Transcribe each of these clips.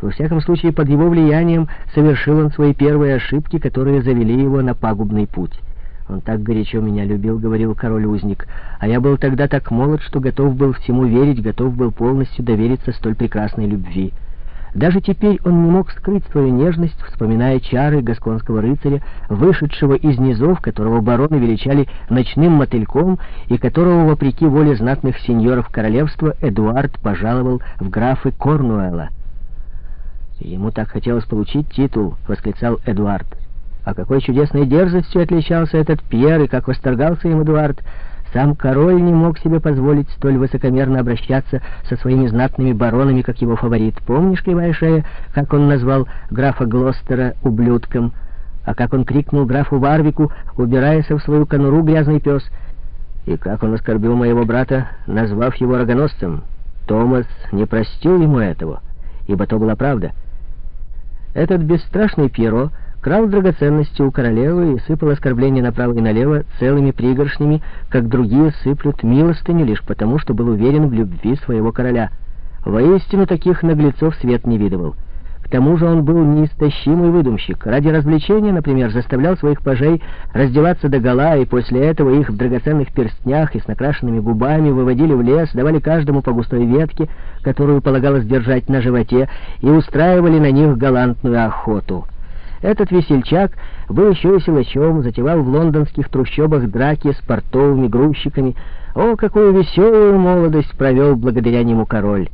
Во всяком случае, под его влиянием совершил он свои первые ошибки, которые завели его на пагубный путь. «Он так горячо меня любил», — говорил король-узник, «а я был тогда так молод, что готов был всему верить, готов был полностью довериться столь прекрасной любви». Даже теперь он не мог скрыть свою нежность, вспоминая чары гасконского рыцаря, вышедшего из низов, которого бароны величали ночным мотыльком, и которого, вопреки воле знатных сеньоров королевства, Эдуард пожаловал в графы Корнуэлла. «Ему так хотелось получить титул», — восклицал Эдуард. А какой чудесной дерзостью отличался этот Пьер, и как восторгался им Эдуард. Сам король не мог себе позволить столь высокомерно обращаться со своими знатными баронами, как его фаворит. Помнишь, кривая шея, как он назвал графа Глостера ублюдком, а как он крикнул графу Варвику, убираясь в свою конуру грязный пес, и как он оскорбил моего брата, назвав его рогоносцем. Томас не простил ему этого, ибо то была правда. Этот бесстрашный Пьеро крал драгоценности у королевы и сыпал оскорбления направо и налево целыми пригоршнями, как другие сыплют милостыню лишь потому, что был уверен в любви своего короля. Воистину таких наглецов свет не видывал. К тому же он был неистощимый выдумщик. Ради развлечения, например, заставлял своих пажей раздеваться до гола, и после этого их в драгоценных перстнях и с накрашенными губами выводили в лес, давали каждому по густой ветке, которую полагалось держать на животе, и устраивали на них галантную охоту. Этот весельчак был еще и силачом, затевал в лондонских трущобах драки с портовыми грузчиками. О, какую веселую молодость провел благодаря нему король!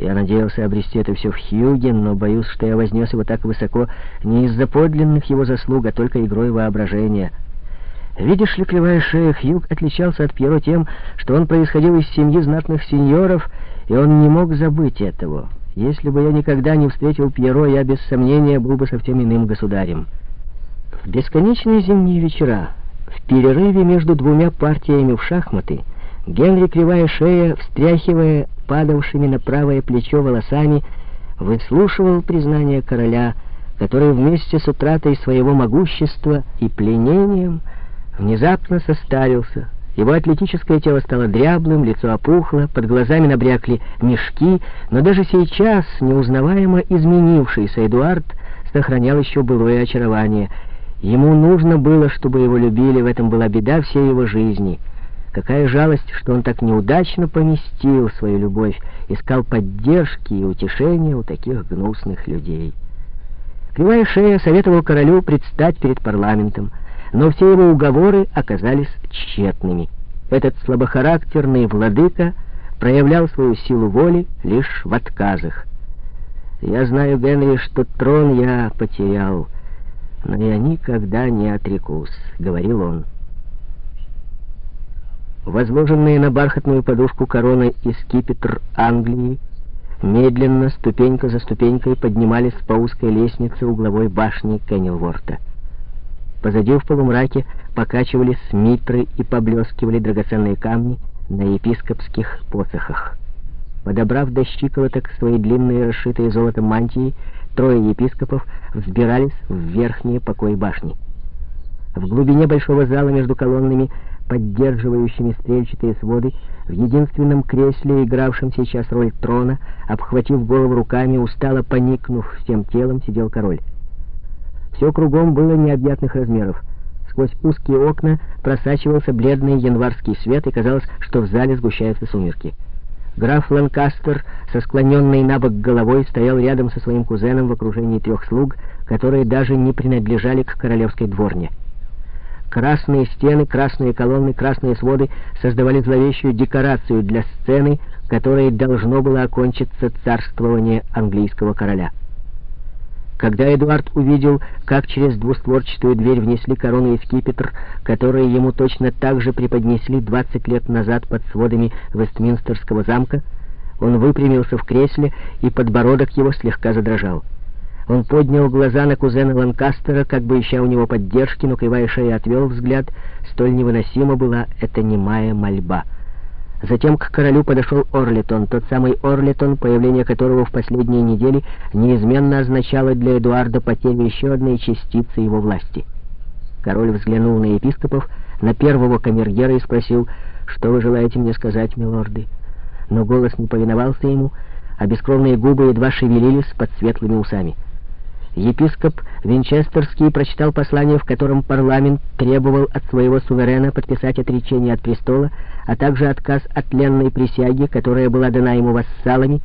Я надеялся обрести это все в Хьюге, но боюсь, что я вознес его так высоко не из-за подлинных его заслуг, а только игрой воображения. Видишь ли, клевая шея, Хьюг отличался от Пьеро тем, что он происходил из семьи знатных сеньоров, и он не мог забыть этого. Если бы я никогда не встретил Пьеро, я без сомнения был бы совсем иным государем. В бесконечные зимние вечера, в перерыве между двумя партиями в шахматы, Генри, кривая шея, встряхивая падавшими на правое плечо волосами, выслушивал признание короля, который вместе с утратой своего могущества и пленением внезапно состарился, его атлетическое тело стало дряблым, лицо опухло, под глазами набрякли мешки, но даже сейчас неузнаваемо изменившийся Эдуард сохранял еще былое очарование. Ему нужно было, чтобы его любили, в этом была беда всей его жизни. Какая жалость, что он так неудачно поместил свою любовь, искал поддержки и утешения у таких гнусных людей. Кривая шея советовал королю предстать перед парламентом, но все его уговоры оказались тщетными. Этот слабохарактерный владыка проявлял свою силу воли лишь в отказах. «Я знаю, Генри, что трон я потерял, но я никогда не отрекусь», — говорил он. Возложенные на бархатную подушку короны и скипетр Англии медленно, ступенька за ступенькой, поднимались по узкой лестнице угловой башни Кеннелворта. Позади в полумраке покачивались митры и поблескивали драгоценные камни на епископских посохах. Подобрав до щиколоток свои длинные, расшитые золотом мантии, трое епископов взбирались в верхние покои башни. В глубине большого зала между колоннами, поддерживающими стрельчатые своды, в единственном кресле, игравшем сейчас роль трона, обхватив голову руками, устало поникнув всем телом, сидел король. Все кругом было необъятных размеров. Сквозь узкие окна просачивался бледный январский свет, и казалось, что в зале сгущаются сумерки. Граф Ланкастер со склоненной на бок головой стоял рядом со своим кузеном в окружении трех слуг, которые даже не принадлежали к королевской дворне. Красные стены, красные колонны, красные своды создавали зловещую декорацию для сцены, которой должно было окончиться царствование английского короля. Когда Эдуард увидел, как через двустворчатую дверь внесли корону и скипетр, которые ему точно так же преподнесли 20 лет назад под сводами Вестминстерского замка, он выпрямился в кресле, и подбородок его слегка задрожал. Он поднял глаза на кузена Ланкастера, как бы ища у него поддержки, но кривая шея отвел взгляд. Столь невыносима была эта немая мольба — Затем к королю подошел Орлитон, тот самый Орлитон, появление которого в последние недели неизменно означало для Эдуарда потерю еще одной частицы его власти. Король взглянул на епископов, на первого камергера и спросил, «Что вы желаете мне сказать, милорды?» Но голос не повиновался ему, а бескровные губы едва шевелились под светлыми усами. Епископ Винчестерский прочитал послание, в котором парламент требовал от своего суверена подписать отречение от престола, а также отказ от ленной присяги, которая была дана ему вассалами,